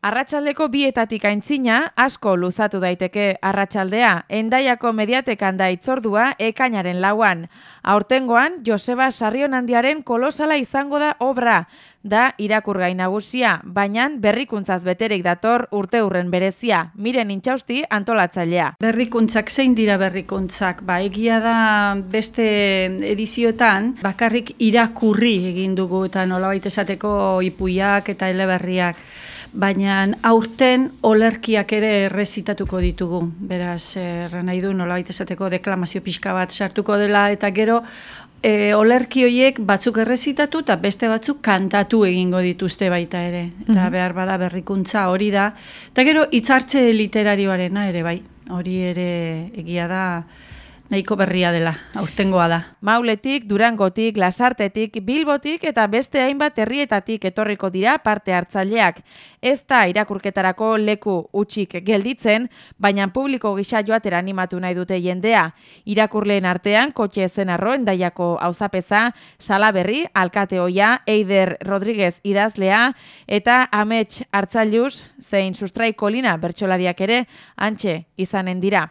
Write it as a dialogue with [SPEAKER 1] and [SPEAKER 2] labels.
[SPEAKER 1] Arratxaldeko bietatik aintzina, asko luzatu daiteke arratsaldea, endaiako mediatekan da itzordua ekainaren lauan. Aurtengoan, Joseba Sarrionandiaren kolosala izango da obra, da irakurgai nagusia, baina berrikuntzaz beterik dator urte urren berezia, miren intxausti antolatzailea.
[SPEAKER 2] Berrikuntzak zein dira berrikuntzak, ba, egia da beste edizioetan, bakarrik irakurri egin dugu eta nolabait esateko ipuiak eta eleberriak baina aurten olerkiak ere errezitatuko ditugu. Beraz, erra nahi du nolabait esateko deklamazio pixka bat sartuko dela, eta gero e, olerki horiek batzuk errezitatu eta beste batzuk kantatu egingo dituzte baita ere. Eta mhm. behar bada berrikuntza hori da. Eta gero, hitzartze literarioarena ere bai, hori ere egia da, nahiko berria dela, aurtengoa da.
[SPEAKER 1] Mauletik, Durangotik, Lasartetik, Bilbotik eta beste hainbat herrietatik etorriko dira parte hartzaileak. Ez da irakurketarako leku utxik gelditzen, baina publiko gisa joatera animatu nahi dute jendea. Irakurleen artean, kotxe zen arroen daiako hauzapeza, Salaberri, Alkate Oia, Eider Rodríguez idazlea, eta Amets hartzailuz, zein sustrai kolina bertsolariak ere, antxe izanen dira.